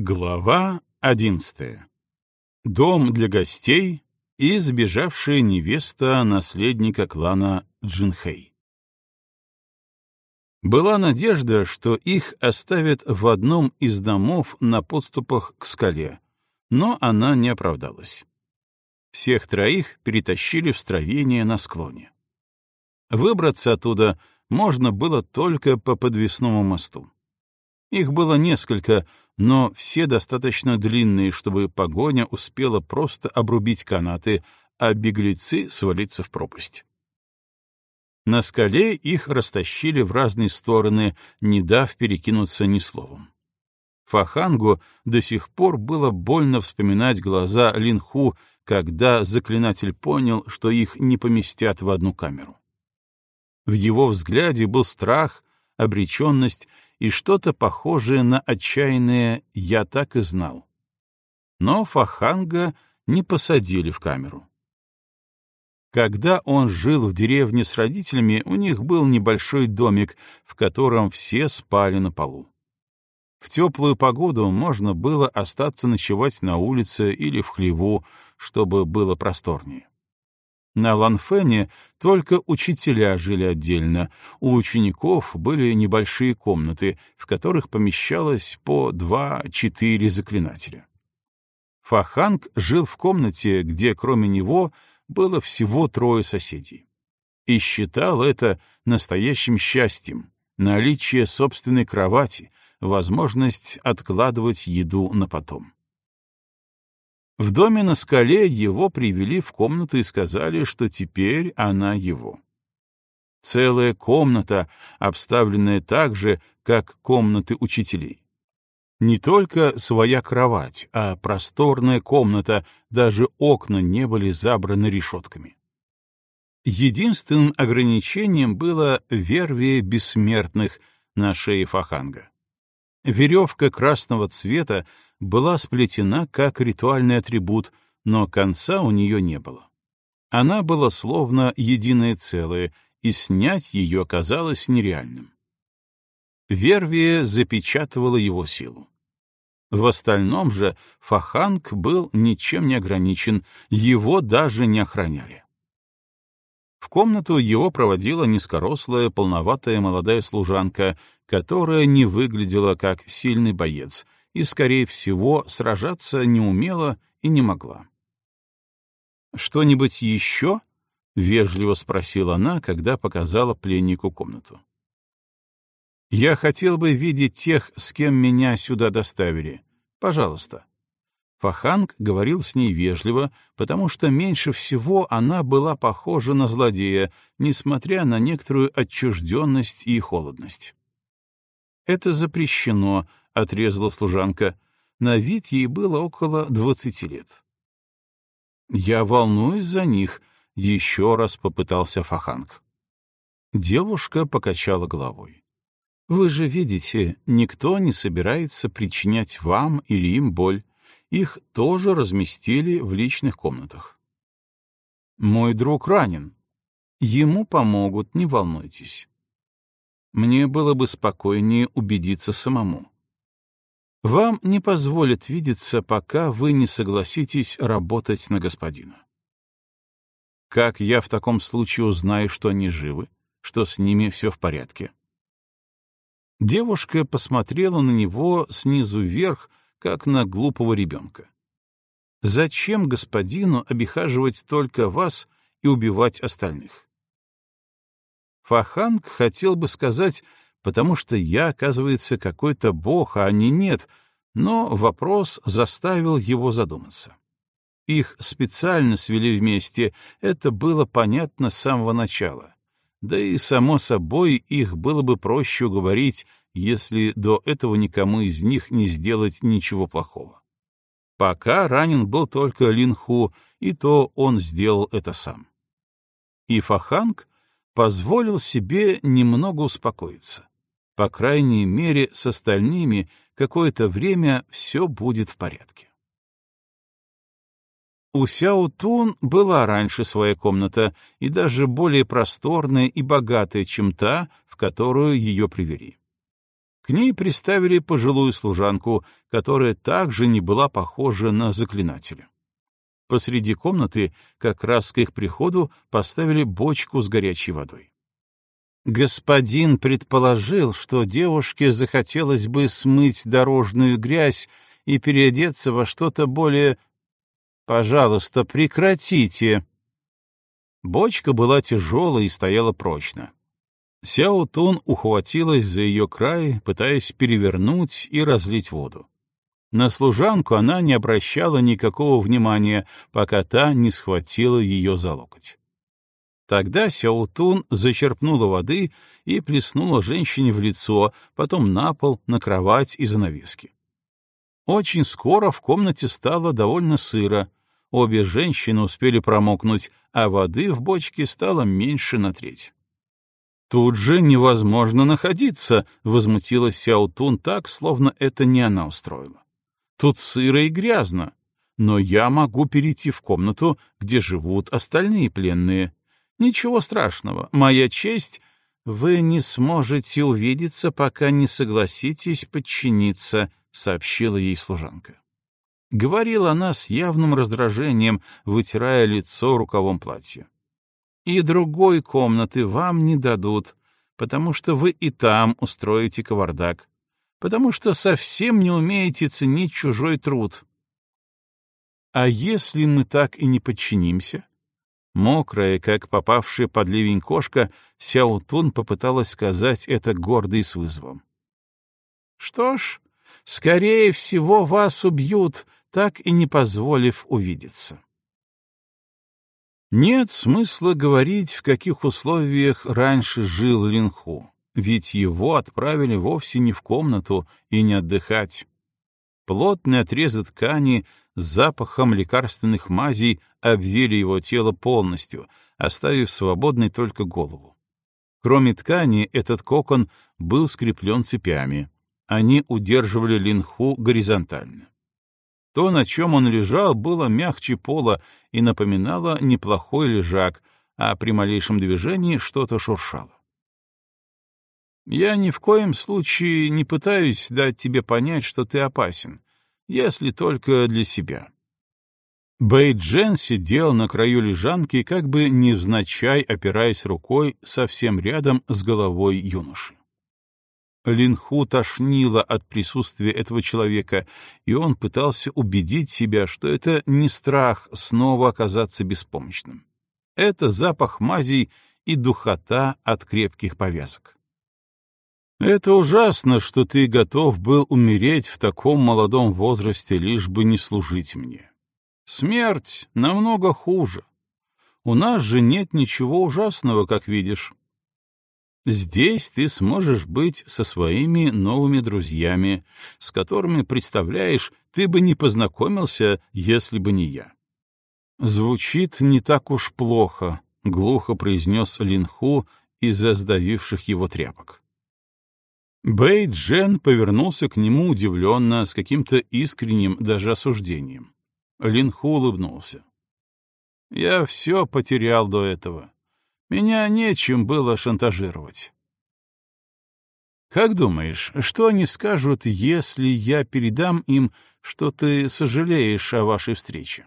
Глава одиннадцатая. Дом для гостей и сбежавшая невеста наследника клана Джинхэй. Была надежда, что их оставят в одном из домов на подступах к скале, но она не оправдалась. Всех троих перетащили в строение на склоне. Выбраться оттуда можно было только по подвесному мосту. Их было несколько, но все достаточно длинные, чтобы погоня успела просто обрубить канаты, а беглецы свалиться в пропасть. На скале их растащили в разные стороны, не дав перекинуться ни словом. Фахангу до сих пор было больно вспоминать глаза Линху, когда заклинатель понял, что их не поместят в одну камеру. В его взгляде был страх, обреченность и что-то похожее на отчаянное «я так и знал». Но Фаханга не посадили в камеру. Когда он жил в деревне с родителями, у них был небольшой домик, в котором все спали на полу. В теплую погоду можно было остаться ночевать на улице или в хлеву, чтобы было просторнее. На Ланфене только учителя жили отдельно, у учеников были небольшие комнаты, в которых помещалось по два-четыре заклинателя. Фаханг жил в комнате, где кроме него было всего трое соседей. И считал это настоящим счастьем, наличие собственной кровати, возможность откладывать еду на потом. В доме на скале его привели в комнату и сказали, что теперь она его. Целая комната, обставленная так же, как комнаты учителей. Не только своя кровать, а просторная комната, даже окна не были забраны решетками. Единственным ограничением было вервие бессмертных на шее Фаханга. Веревка красного цвета была сплетена как ритуальный атрибут, но конца у нее не было. Она была словно единое целое, и снять ее оказалось нереальным. Вервия запечатывала его силу. В остальном же Фаханг был ничем не ограничен, его даже не охраняли. В комнату его проводила низкорослая, полноватая молодая служанка, которая не выглядела как сильный боец — и, скорее всего, сражаться не умела и не могла. «Что-нибудь еще?» — вежливо спросила она, когда показала пленнику комнату. «Я хотел бы видеть тех, с кем меня сюда доставили. Пожалуйста». Фаханг говорил с ней вежливо, потому что меньше всего она была похожа на злодея, несмотря на некоторую отчужденность и холодность. «Это запрещено», — отрезала служанка. На вид ей было около двадцати лет. «Я волнуюсь за них», — еще раз попытался Фаханг. Девушка покачала головой. «Вы же видите, никто не собирается причинять вам или им боль. Их тоже разместили в личных комнатах». «Мой друг ранен. Ему помогут, не волнуйтесь. Мне было бы спокойнее убедиться самому. Вам не позволят видеться, пока вы не согласитесь работать на господина. Как я в таком случае узнаю, что они живы, что с ними все в порядке? Девушка посмотрела на него снизу вверх, как на глупого ребенка. Зачем господину обихаживать только вас и убивать остальных? Фаханг хотел бы сказать, потому что я, оказывается, какой-то бог, а они нет, но вопрос заставил его задуматься. Их специально свели вместе, это было понятно с самого начала. Да и, само собой, их было бы проще уговорить, если до этого никому из них не сделать ничего плохого. Пока ранен был только Линху, и то он сделал это сам. И Фаханг позволил себе немного успокоиться. По крайней мере, с остальными какое-то время все будет в порядке. У Сяо Тун была раньше своя комната, и даже более просторная и богатая, чем та, в которую ее привели. К ней приставили пожилую служанку, которая также не была похожа на заклинателя. Посреди комнаты, как раз к их приходу, поставили бочку с горячей водой. Господин предположил, что девушке захотелось бы смыть дорожную грязь и переодеться во что-то более... Пожалуйста, прекратите. Бочка была тяжелой и стояла прочно. Сяо Тун ухватилась за ее край, пытаясь перевернуть и разлить воду. На служанку она не обращала никакого внимания, пока та не схватила ее за локоть. Тогда Сяутун зачерпнула воды и плеснула женщине в лицо, потом на пол, на кровать и занавески. Очень скоро в комнате стало довольно сыро. Обе женщины успели промокнуть, а воды в бочке стало меньше на треть. «Тут же невозможно находиться», — возмутилась Сяутун так, словно это не она устроила. «Тут сыро и грязно, но я могу перейти в комнату, где живут остальные пленные. Ничего страшного, моя честь, вы не сможете увидеться, пока не согласитесь подчиниться, сообщила ей служанка. Говорила она с явным раздражением, вытирая лицо рукавом платья. И другой комнаты вам не дадут, потому что вы и там устроите кавардак, потому что совсем не умеете ценить чужой труд. А если мы так и не подчинимся? Мокрая, как попавшая под ливень кошка, Сяутун попыталась сказать это гордо и с вызовом. «Что ж, скорее всего, вас убьют, так и не позволив увидеться». Нет смысла говорить, в каких условиях раньше жил Линху, ведь его отправили вовсе не в комнату и не отдыхать. Плотные отрезы ткани с запахом лекарственных мазей обвили его тело полностью, оставив свободной только голову. Кроме ткани, этот кокон был скреплен цепями. Они удерживали линху горизонтально. То, на чем он лежал, было мягче пола и напоминало неплохой лежак, а при малейшем движении что-то шуршало. «Я ни в коем случае не пытаюсь дать тебе понять, что ты опасен, если только для себя. Бэйджен сидел на краю лежанки, как бы невзначай опираясь рукой совсем рядом с головой юноши. Линху тошнило от присутствия этого человека, и он пытался убедить себя, что это не страх снова оказаться беспомощным. Это запах мазей и духота от крепких повязок. Это ужасно, что ты готов был умереть в таком молодом возрасте, лишь бы не служить мне. Смерть намного хуже. У нас же нет ничего ужасного, как видишь. Здесь ты сможешь быть со своими новыми друзьями, с которыми, представляешь, ты бы не познакомился, если бы не я. Звучит не так уж плохо, — глухо произнес Линху из-за сдавивших его тряпок. Бэй Джен повернулся к нему удивленно, с каким-то искренним даже осуждением. Линху улыбнулся. «Я все потерял до этого. Меня нечем было шантажировать». «Как думаешь, что они скажут, если я передам им, что ты сожалеешь о вашей встрече?»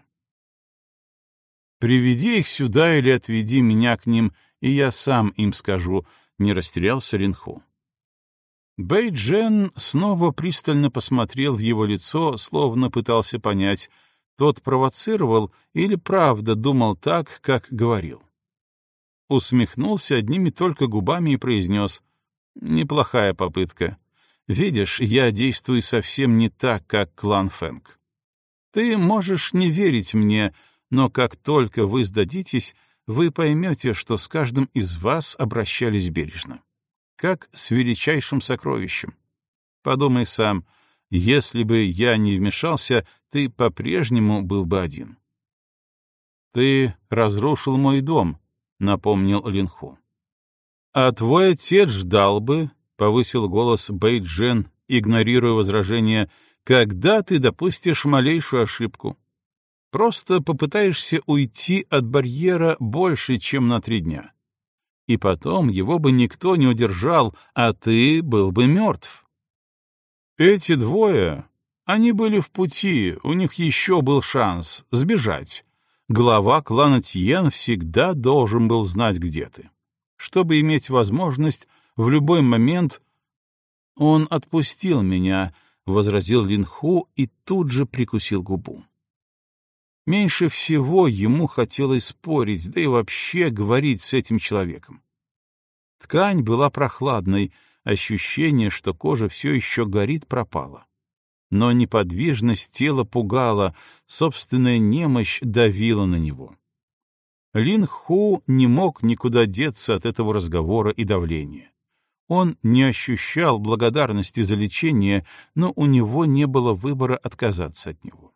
«Приведи их сюда или отведи меня к ним, и я сам им скажу», — не растерялся Линху. Бэйджен снова пристально посмотрел в его лицо, словно пытался понять, тот провоцировал или правда думал так, как говорил. Усмехнулся одними только губами и произнес «Неплохая попытка. Видишь, я действую совсем не так, как клан Фэнк. Ты можешь не верить мне, но как только вы сдадитесь, вы поймете, что с каждым из вас обращались бережно как с величайшим сокровищем. Подумай сам, если бы я не вмешался, ты по-прежнему был бы один. «Ты разрушил мой дом», — напомнил Линху. «А твой отец ждал бы», — повысил голос Бэйджен, игнорируя возражение, «когда ты допустишь малейшую ошибку. Просто попытаешься уйти от барьера больше, чем на три дня и потом его бы никто не удержал, а ты был бы мертв. Эти двое, они были в пути, у них еще был шанс сбежать. Глава клана Тьен всегда должен был знать, где ты. Чтобы иметь возможность в любой момент... Он отпустил меня, — возразил Линху и тут же прикусил губу. Меньше всего ему хотелось спорить, да и вообще говорить с этим человеком. Ткань была прохладной, ощущение, что кожа все еще горит, пропало. Но неподвижность тела пугала, собственная немощь давила на него. Лин Ху не мог никуда деться от этого разговора и давления. Он не ощущал благодарности за лечение, но у него не было выбора отказаться от него.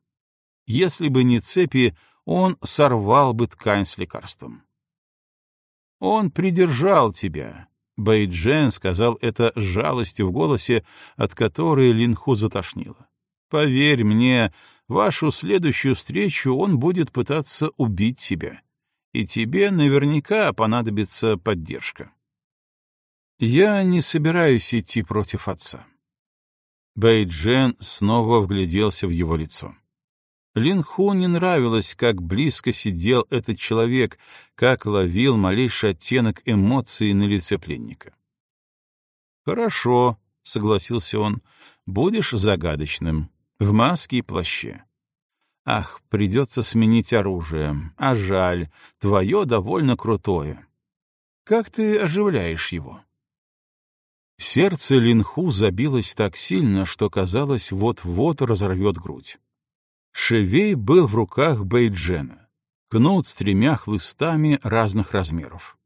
Если бы не цепи, он сорвал бы ткань с лекарством. Он придержал тебя. Бэйджен сказал это с жалостью в голосе, от которой Линху затошнило. Поверь мне, вашу следующую встречу он будет пытаться убить тебя, и тебе наверняка понадобится поддержка. Я не собираюсь идти против отца. Бэйджен снова вгляделся в его лицо. Лин Ху не нравилось, как близко сидел этот человек, как ловил малейший оттенок эмоций на лице пленника. «Хорошо», — согласился он, — «будешь загадочным, в маске и плаще. Ах, придется сменить оружие, а жаль, твое довольно крутое. Как ты оживляешь его?» Сердце Линху забилось так сильно, что казалось, вот-вот разорвет грудь. Шевей был в руках Бейджена, кнут с тремя хлыстами разных размеров.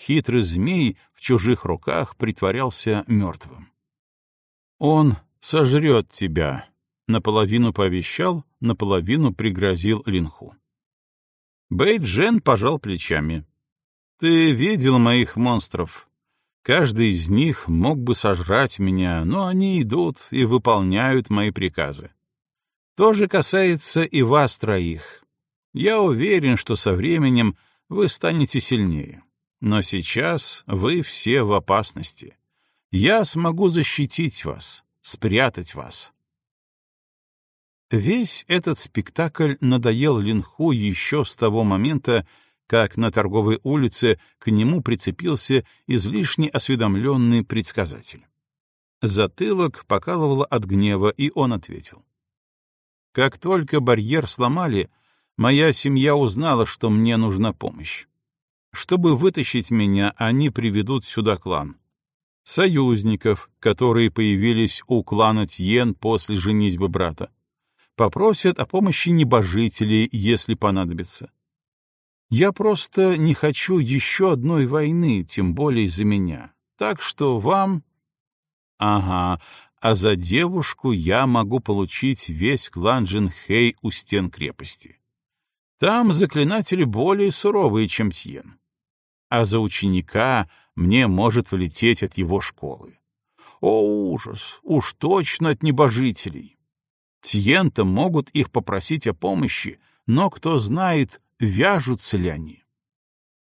Хитрый змей в чужих руках притворялся мертвым. «Он сожрет тебя», — наполовину пообещал, наполовину пригрозил Линху. Бейджен пожал плечами. «Ты видел моих монстров. Каждый из них мог бы сожрать меня, но они идут и выполняют мои приказы. То же касается и вас троих. Я уверен, что со временем вы станете сильнее. Но сейчас вы все в опасности. Я смогу защитить вас, спрятать вас. Весь этот спектакль надоел Линху еще с того момента, как на торговой улице к нему прицепился излишне осведомленный предсказатель. Затылок покалывало от гнева, и он ответил. Как только барьер сломали, моя семья узнала, что мне нужна помощь. Чтобы вытащить меня, они приведут сюда клан. Союзников, которые появились у клана Тьен после женитьбы брата. Попросят о помощи небожителей, если понадобится. Я просто не хочу еще одной войны, тем более из-за меня. Так что вам... Ага, а за девушку я могу получить весь клан Джинхэй у стен крепости. Там заклинатели более суровые, чем Тьен. А за ученика мне может влететь от его школы. О, ужас! Уж точно от небожителей! Тьен-то могут их попросить о помощи, но кто знает, вяжутся ли они.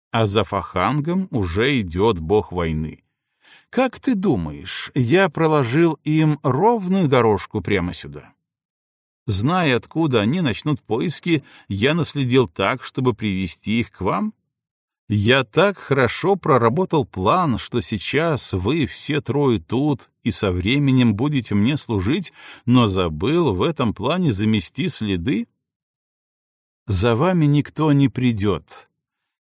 А за Фахангом уже идет бог войны, как ты думаешь, я проложил им ровную дорожку прямо сюда? Зная, откуда они начнут поиски, я наследил так, чтобы привести их к вам? Я так хорошо проработал план, что сейчас вы все трое тут и со временем будете мне служить, но забыл в этом плане замести следы? За вами никто не придет.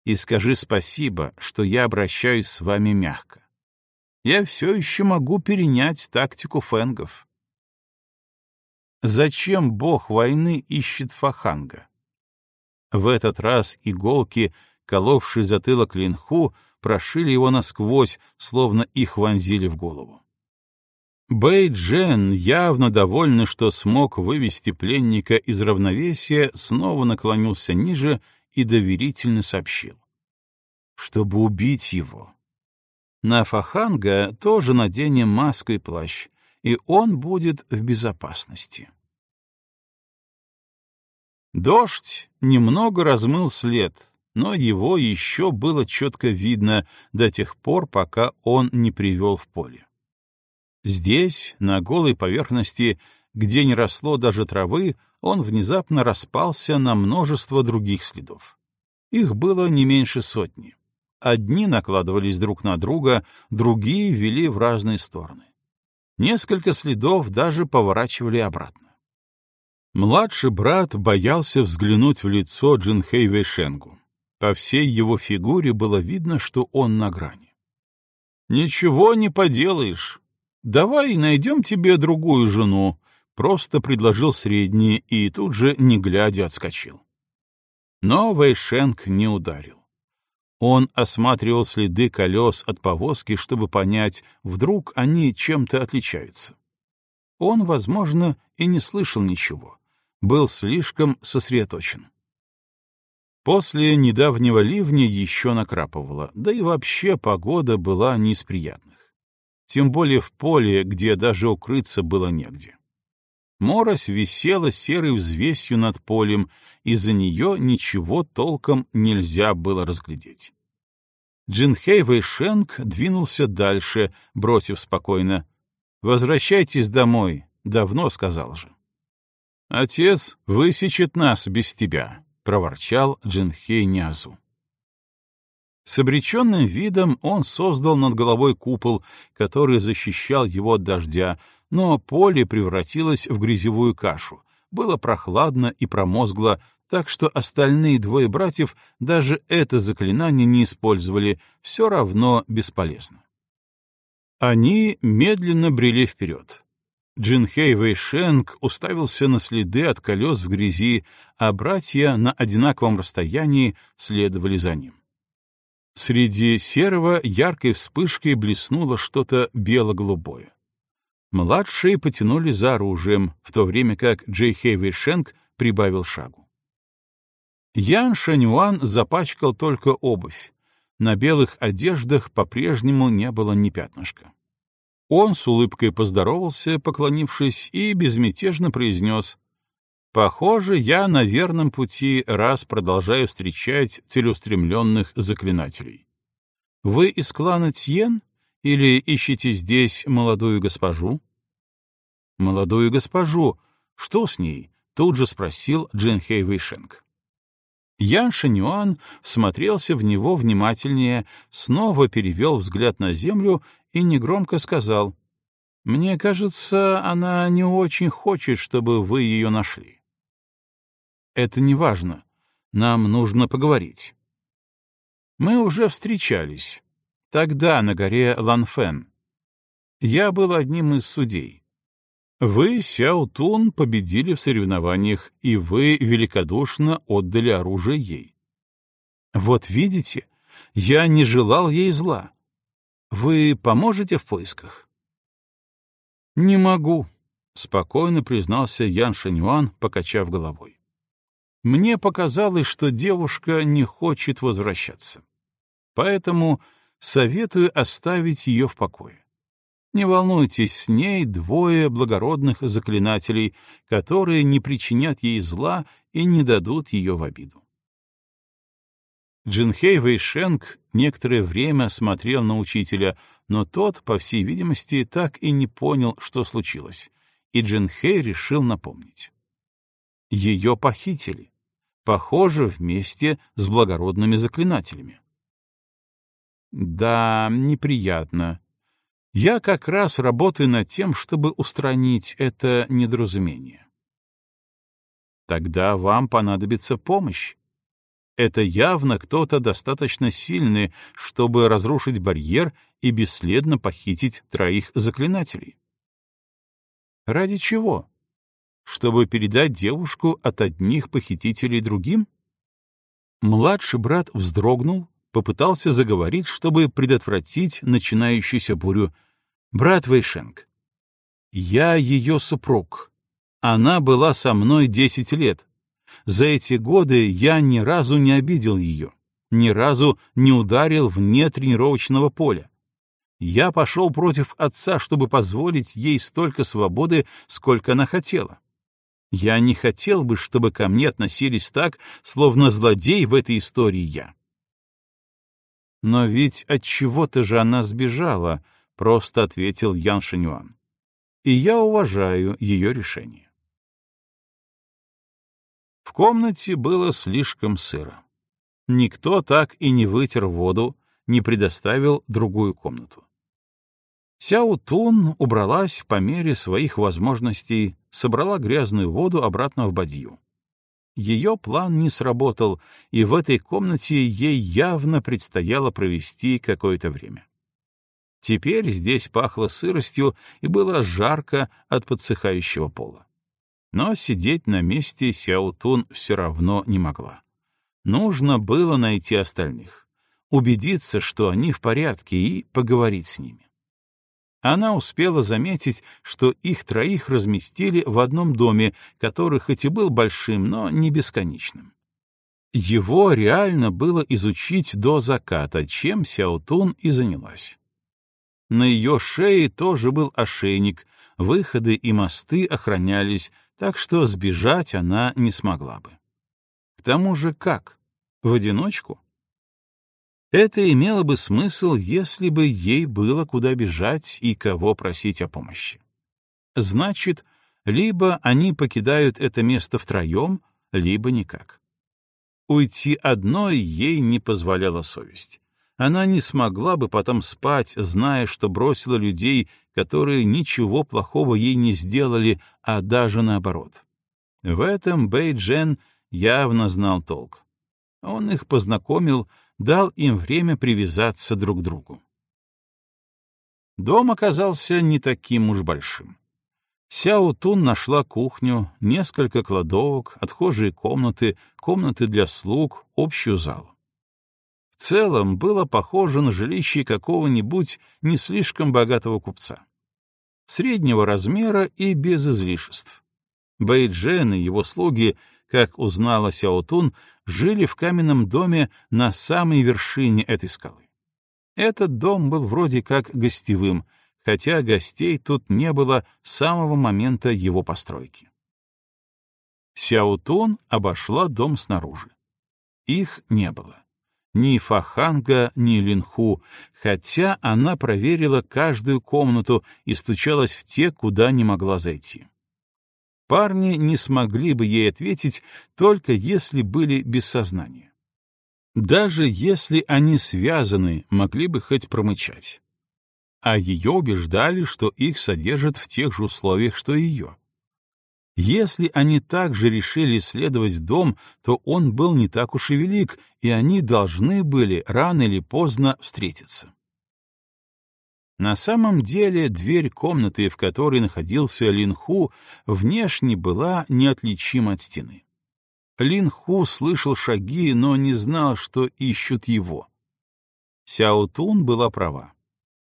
И скажи спасибо, что я обращаюсь с вами мягко я все еще могу перенять тактику фэнгов. Зачем бог войны ищет Фаханга? В этот раз иголки, коловшие затылок Линху, прошили его насквозь, словно их вонзили в голову. Бэй Джен, явно довольный, что смог вывести пленника из равновесия, снова наклонился ниже и доверительно сообщил. Чтобы убить его, на Фаханга тоже наденем маску и плащ, и он будет в безопасности. Дождь немного размыл след, но его еще было четко видно до тех пор, пока он не привел в поле. Здесь, на голой поверхности, где не росло даже травы, он внезапно распался на множество других следов. Их было не меньше сотни. Одни накладывались друг на друга, другие вели в разные стороны. Несколько следов даже поворачивали обратно. Младший брат боялся взглянуть в лицо Джинхэй Вэйшенгу. По всей его фигуре было видно, что он на грани. «Ничего не поделаешь. Давай найдем тебе другую жену», — просто предложил средний и тут же, не глядя, отскочил. Но Вэйшенг не ударил. Он осматривал следы колес от повозки, чтобы понять, вдруг они чем-то отличаются. Он, возможно, и не слышал ничего был слишком сосредоточен. После недавнего ливня еще накрапывало, да и вообще погода была не из приятных. Тем более в поле, где даже укрыться было негде. Морось висела серой взвесью над полем, из-за нее ничего толком нельзя было разглядеть. Джинхей Вэйшенг двинулся дальше, бросив спокойно. «Возвращайтесь домой, давно сказал же». «Отец высечет нас без тебя», — проворчал Джинхей Нязу. С обреченным видом он создал над головой купол, который защищал его от дождя, но поле превратилось в грязевую кашу, было прохладно и промозгло, так что остальные двое братьев даже это заклинание не использовали, все равно бесполезно. Они медленно брели вперед. Джинхей Вэйшенг уставился на следы от колес в грязи, а братья на одинаковом расстоянии следовали за ним. Среди серого яркой вспышкой блеснуло что-то бело-голубое. Младшие потянули за оружием, в то время как Джей Хей Вэйшенг прибавил шагу. Ян Шанюан запачкал только обувь. На белых одеждах по-прежнему не было ни пятнышка. Он с улыбкой поздоровался, поклонившись, и безмятежно произнес «Похоже, я на верном пути, раз продолжаю встречать целеустремленных заклинателей. Вы из клана Тьен или ищете здесь молодую госпожу?» «Молодую госпожу? Что с ней?» — тут же спросил Джинхей Вэйшенг. Ян Шанюан всмотрелся в него внимательнее, снова перевел взгляд на землю и негромко сказал, «Мне кажется, она не очень хочет, чтобы вы ее нашли». «Это не важно. Нам нужно поговорить». «Мы уже встречались. Тогда на горе Ланфен. Я был одним из судей. Вы, Сяо Тун, победили в соревнованиях, и вы великодушно отдали оружие ей. Вот видите, я не желал ей зла. Вы поможете в поисках? Не могу, спокойно признался Ян Шаньюан, покачав головой. Мне показалось, что девушка не хочет возвращаться. Поэтому советую оставить ее в покое. Не волнуйтесь, с ней двое благородных заклинателей, которые не причинят ей зла и не дадут ее в обиду. Джинхей Вэйшенг некоторое время смотрел на учителя, но тот, по всей видимости, так и не понял, что случилось, и Джинхей решил напомнить. Ее похитили, похоже, вместе с благородными заклинателями. Да, неприятно. Я как раз работаю над тем, чтобы устранить это недоразумение. Тогда вам понадобится помощь, это явно кто-то достаточно сильный, чтобы разрушить барьер и бесследно похитить троих заклинателей. Ради чего? Чтобы передать девушку от одних похитителей другим? Младший брат вздрогнул, попытался заговорить, чтобы предотвратить начинающуюся бурю. «Брат Вейшенг, я ее супруг. Она была со мной десять лет. За эти годы я ни разу не обидел ее, ни разу не ударил вне тренировочного поля. Я пошел против отца, чтобы позволить ей столько свободы, сколько она хотела. Я не хотел бы, чтобы ко мне относились так, словно злодей в этой истории я. Но ведь от чего-то же она сбежала, просто ответил Ян Шинюан. И я уважаю ее решение. В комнате было слишком сыро. Никто так и не вытер воду, не предоставил другую комнату. Сяо Тун убралась по мере своих возможностей, собрала грязную воду обратно в бадью. Ее план не сработал, и в этой комнате ей явно предстояло провести какое-то время. Теперь здесь пахло сыростью и было жарко от подсыхающего пола. Но сидеть на месте Сяутун все равно не могла. Нужно было найти остальных, убедиться, что они в порядке, и поговорить с ними. Она успела заметить, что их троих разместили в одном доме, который хоть и был большим, но не бесконечным. Его реально было изучить до заката, чем Сяотун и занялась. На ее шее тоже был ошейник, выходы и мосты охранялись, так что сбежать она не смогла бы. К тому же как? В одиночку? Это имело бы смысл, если бы ей было куда бежать и кого просить о помощи. Значит, либо они покидают это место втроем, либо никак. Уйти одной ей не позволяла совесть. Она не смогла бы потом спать, зная, что бросила людей, которые ничего плохого ей не сделали, а даже наоборот. В этом Бэй Джен явно знал толк. Он их познакомил, дал им время привязаться друг к другу. Дом оказался не таким уж большим. Сяо Тун нашла кухню, несколько кладовок, отхожие комнаты, комнаты для слуг, общую залу. В целом было похоже на жилище какого-нибудь не слишком богатого купца. Среднего размера и без излишеств. Бэйджен и его слуги как узнала Сяотун, жили в каменном доме на самой вершине этой скалы. Этот дом был вроде как гостевым, хотя гостей тут не было с самого момента его постройки. Сяотун обошла дом снаружи. Их не было. Ни Фаханга, ни Линху, хотя она проверила каждую комнату и стучалась в те, куда не могла зайти. Парни не смогли бы ей ответить, только если были без сознания. Даже если они связаны, могли бы хоть промычать. А ее убеждали, что их содержат в тех же условиях, что и ее. Если они также решили исследовать дом, то он был не так уж и велик, и они должны были рано или поздно встретиться. На самом деле дверь комнаты, в которой находился Линху, внешне была неотличима от стены. Линху слышал шаги, но не знал, что ищут его. Сяо Тун была права.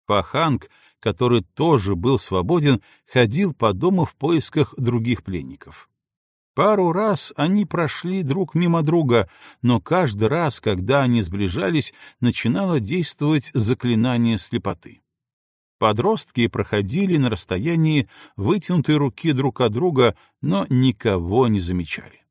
Паханг, который тоже был свободен, ходил по дому в поисках других пленников. Пару раз они прошли друг мимо друга, но каждый раз, когда они сближались, начинало действовать заклинание слепоты. Подростки проходили на расстоянии вытянутой руки друг от друга, но никого не замечали.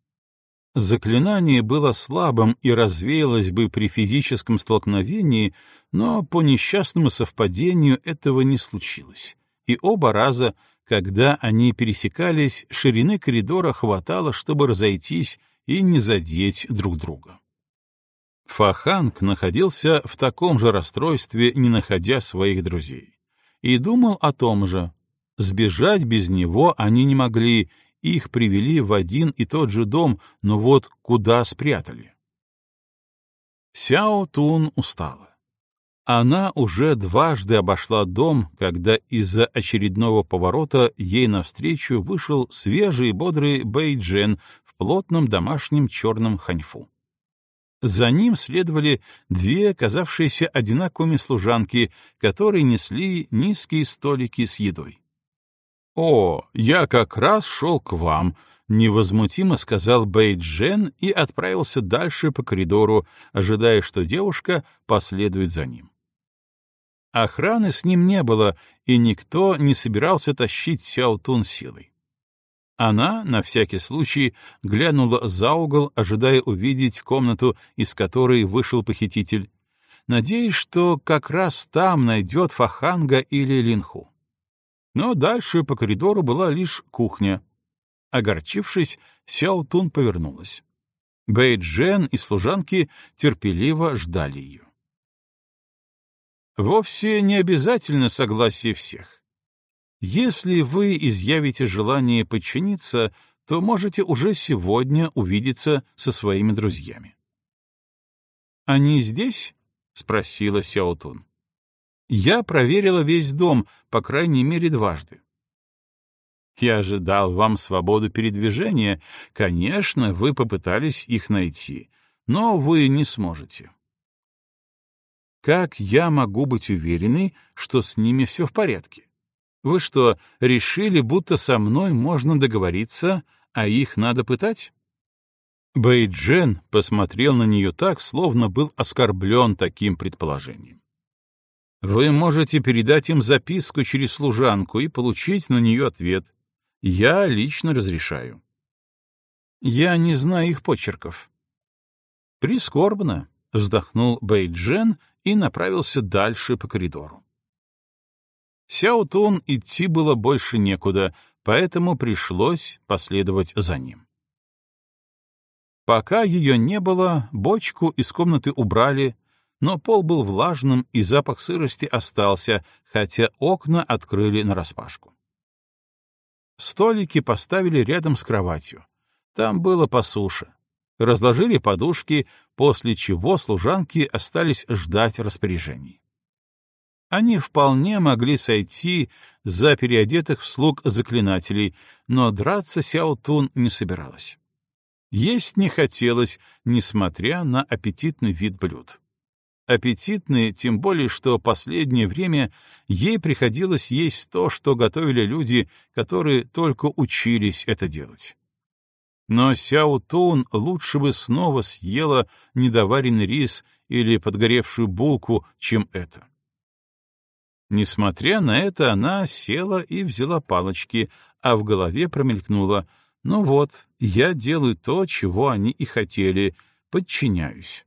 Заклинание было слабым и развеялось бы при физическом столкновении, но по несчастному совпадению этого не случилось. И оба раза, когда они пересекались, ширины коридора хватало, чтобы разойтись и не задеть друг друга. Фаханг находился в таком же расстройстве, не находя своих друзей и думал о том же. Сбежать без него они не могли, их привели в один и тот же дом, но вот куда спрятали? Сяо Тун устала. Она уже дважды обошла дом, когда из-за очередного поворота ей навстречу вышел свежий и бодрый Бэйджен в плотном домашнем черном ханьфу. За ним следовали две казавшиеся одинаковыми служанки, которые несли низкие столики с едой. «О, я как раз шел к вам», — невозмутимо сказал Бэйджен и отправился дальше по коридору, ожидая, что девушка последует за ним. Охраны с ним не было, и никто не собирался тащить Сяотун силой. Она, на всякий случай, глянула за угол, ожидая увидеть комнату, из которой вышел похититель. надеясь, что как раз там найдет Фаханга или Линху. Но дальше по коридору была лишь кухня. Огорчившись, Сяо Тун повернулась. Бэй Джен и служанки терпеливо ждали ее. Вовсе не обязательно согласие всех. Если вы изъявите желание подчиниться, то можете уже сегодня увидеться со своими друзьями. «Они здесь?» — спросила Сяотун. «Я проверила весь дом, по крайней мере, дважды. Я ожидал вам свободу передвижения. Конечно, вы попытались их найти, но вы не сможете. Как я могу быть уверенной, что с ними все в порядке? Вы что, решили, будто со мной можно договориться, а их надо пытать? Бэйджен посмотрел на нее так, словно был оскорблен таким предположением. Вы можете передать им записку через служанку и получить на нее ответ. Я лично разрешаю. Я не знаю их почерков. Прискорбно, вздохнул Бэйджен и направился дальше по коридору. Сяотун идти было больше некуда, поэтому пришлось последовать за ним. Пока ее не было, бочку из комнаты убрали, но пол был влажным и запах сырости остался, хотя окна открыли нараспашку. Столики поставили рядом с кроватью. Там было по суше. Разложили подушки, после чего служанки остались ждать распоряжений. Они вполне могли сойти за переодетых в слуг заклинателей, но драться Сяо Тун не собиралась. Есть не хотелось, несмотря на аппетитный вид блюд аппетитные, тем более что последнее время ей приходилось есть то, что готовили люди, которые только учились это делать. Но Сяо Тун лучше бы снова съела недоваренный рис или подгоревшую булку, чем это. Несмотря на это, она села и взяла палочки, а в голове промелькнула «Ну вот, я делаю то, чего они и хотели, подчиняюсь».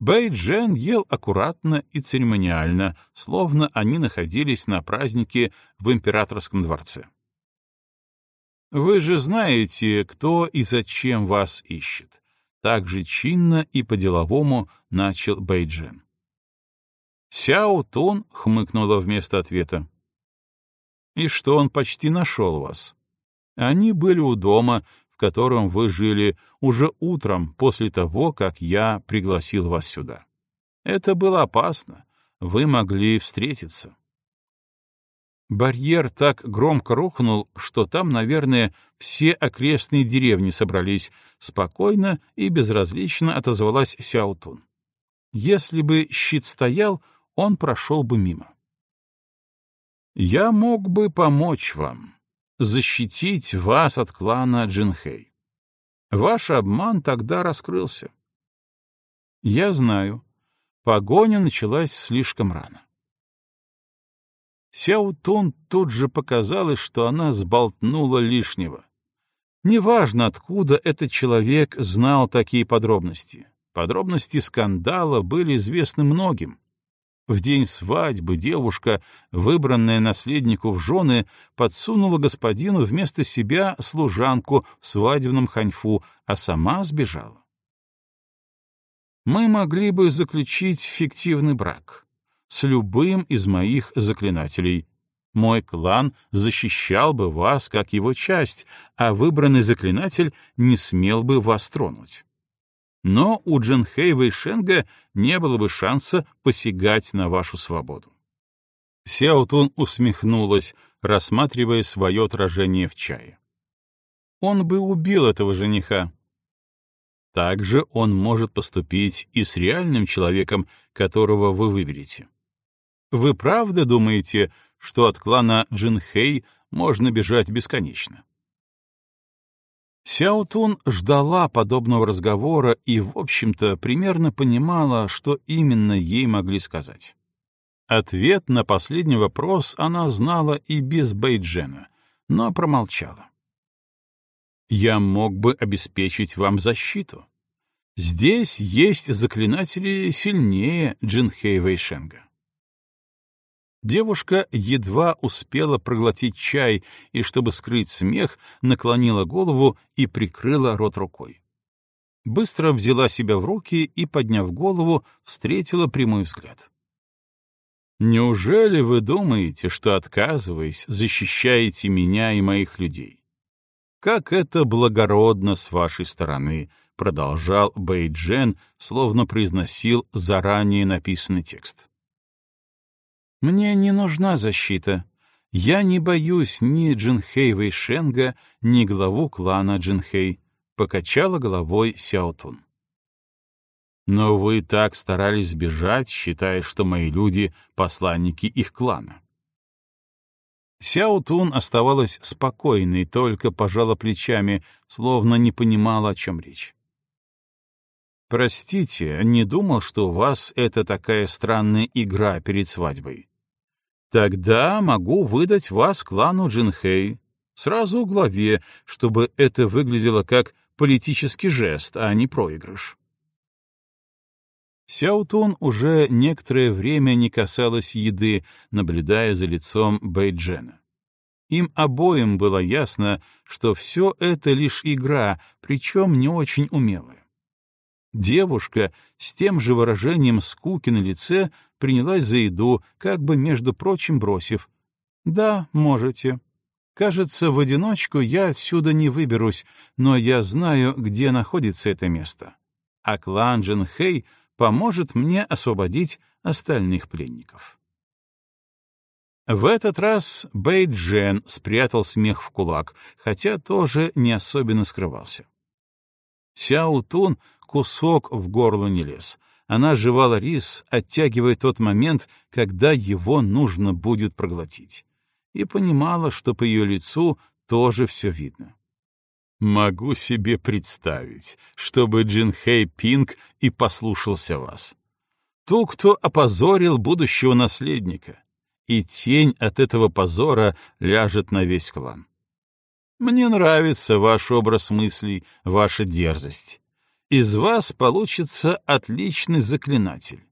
Бэйджен ел аккуратно и церемониально, словно они находились на празднике в императорском дворце. «Вы же знаете, кто и зачем вас ищет», — так же чинно и по-деловому начал Бэйджен. Сяо Тун хмыкнула вместо ответа. «И что он почти нашел вас? Они были у дома, в котором вы жили уже утром после того, как я пригласил вас сюда. Это было опасно. Вы могли встретиться. Барьер так громко рухнул, что там, наверное, все окрестные деревни собрались. Спокойно и безразлично отозвалась Сяутун. Если бы щит стоял, он прошел бы мимо. «Я мог бы помочь вам», защитить вас от клана Джинхэй. Ваш обман тогда раскрылся. Я знаю, погоня началась слишком рано. Сяо Тун тут же показалось, что она сболтнула лишнего. Неважно, откуда этот человек знал такие подробности. Подробности скандала были известны многим. В день свадьбы девушка, выбранная наследнику в жены, подсунула господину вместо себя служанку в свадебном ханьфу, а сама сбежала. Мы могли бы заключить фиктивный брак с любым из моих заклинателей. Мой клан защищал бы вас как его часть, а выбранный заклинатель не смел бы вас тронуть но у Джинхэй Вэйшенга не было бы шанса посягать на вашу свободу. Сяотун усмехнулась, рассматривая свое отражение в чае. Он бы убил этого жениха. Также он может поступить и с реальным человеком, которого вы выберете. Вы правда думаете, что от клана Джинхэй можно бежать бесконечно? Сяотун ждала подобного разговора и, в общем-то, примерно понимала, что именно ей могли сказать. Ответ на последний вопрос она знала и без Бейджена, но промолчала. «Я мог бы обеспечить вам защиту. Здесь есть заклинатели сильнее Джинхей Вэйшенга. Девушка едва успела проглотить чай и, чтобы скрыть смех, наклонила голову и прикрыла рот рукой. Быстро взяла себя в руки и, подняв голову, встретила прямой взгляд. «Неужели вы думаете, что, отказываясь, защищаете меня и моих людей? Как это благородно с вашей стороны!» — продолжал Бэйджен, словно произносил заранее написанный текст. «Мне не нужна защита. Я не боюсь ни Джинхэй Вэйшенга, ни главу клана Джинхэй», — покачала головой Сяотун. «Но вы так старались сбежать, считая, что мои люди — посланники их клана». Сяотун оставалась спокойной, только пожала плечами, словно не понимала, о чем речь. Простите, не думал, что у вас это такая странная игра перед свадьбой. Тогда могу выдать вас клану Джинхэй, сразу главе, чтобы это выглядело как политический жест, а не проигрыш. Сяутун уже некоторое время не касалась еды, наблюдая за лицом Бэйджена. Им обоим было ясно, что все это лишь игра, причем не очень умелая. Девушка с тем же выражением скуки на лице принялась за еду, как бы, между прочим, бросив. «Да, можете. Кажется, в одиночку я отсюда не выберусь, но я знаю, где находится это место. А клан Джинхэй поможет мне освободить остальных пленников». В этот раз Бэй Джен спрятал смех в кулак, хотя тоже не особенно скрывался. Сяо Тун кусок в горло не лез. Она жевала рис, оттягивая тот момент, когда его нужно будет проглотить. И понимала, что по ее лицу тоже все видно. «Могу себе представить, чтобы Джин Хэй Пинг и послушался вас. Ту, кто опозорил будущего наследника, и тень от этого позора ляжет на весь клан. Мне нравится ваш образ мыслей, ваша дерзость из вас получится отличный заклинатель.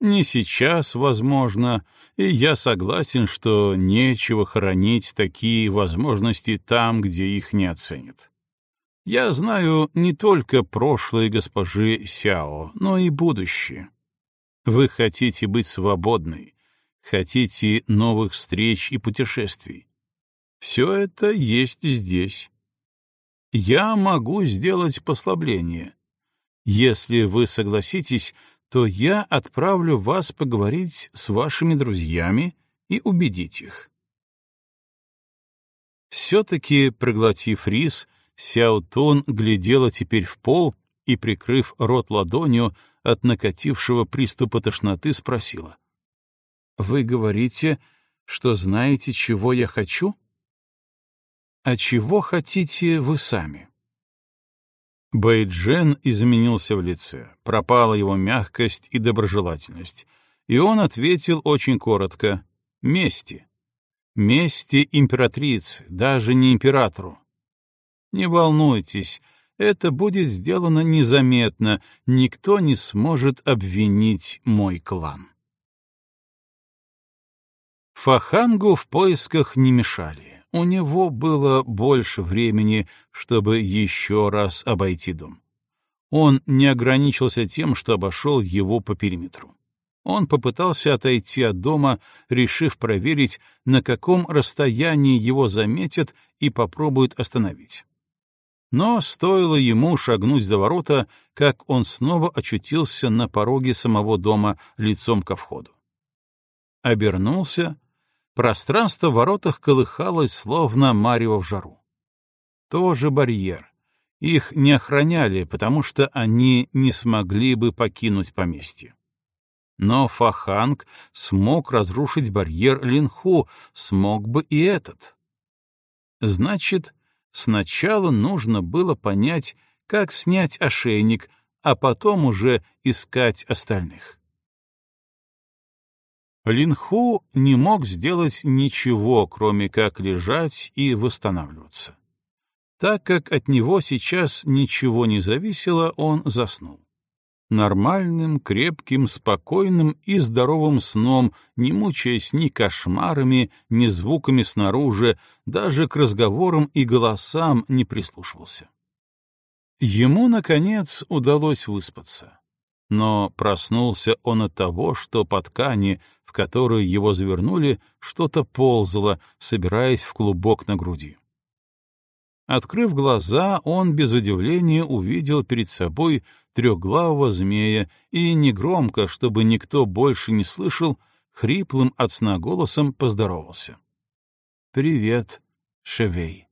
Не сейчас, возможно, и я согласен, что нечего хоронить такие возможности там, где их не оценят. Я знаю не только прошлое госпожи Сяо, но и будущее. Вы хотите быть свободной, хотите новых встреч и путешествий. Все это есть здесь. Я могу сделать послабление, если вы согласитесь, то я отправлю вас поговорить с вашими друзьями и убедить их. Все-таки, проглотив рис, Сяо Тун глядела теперь в пол и, прикрыв рот ладонью от накатившего приступа тошноты, спросила. «Вы говорите, что знаете, чего я хочу?» «А чего хотите вы сами?» Бэйджен изменился в лице, пропала его мягкость и доброжелательность, и он ответил очень коротко — мести. Мести императрицы, даже не императору. Не волнуйтесь, это будет сделано незаметно, никто не сможет обвинить мой клан. Фахангу в поисках не мешали у него было больше времени, чтобы еще раз обойти дом. Он не ограничился тем, что обошел его по периметру. Он попытался отойти от дома, решив проверить, на каком расстоянии его заметят и попробуют остановить. Но стоило ему шагнуть за ворота, как он снова очутился на пороге самого дома лицом ко входу. Обернулся Пространство в воротах колыхалось, словно марево в жару. Тоже барьер. Их не охраняли, потому что они не смогли бы покинуть поместье. Но Фаханг смог разрушить барьер Линху, смог бы и этот. Значит, сначала нужно было понять, как снять ошейник, а потом уже искать остальных. Линху не мог сделать ничего, кроме как лежать и восстанавливаться. Так как от него сейчас ничего не зависело, он заснул. Нормальным, крепким, спокойным и здоровым сном, не мучаясь ни кошмарами, ни звуками снаружи, даже к разговорам и голосам не прислушивался. Ему, наконец, удалось выспаться. Но проснулся он от того, что по ткани, которую его завернули, что-то ползало, собираясь в клубок на груди. Открыв глаза, он без удивления увидел перед собой трехглавого змея и негромко, чтобы никто больше не слышал, хриплым от сна голосом поздоровался. «Привет, Шевей».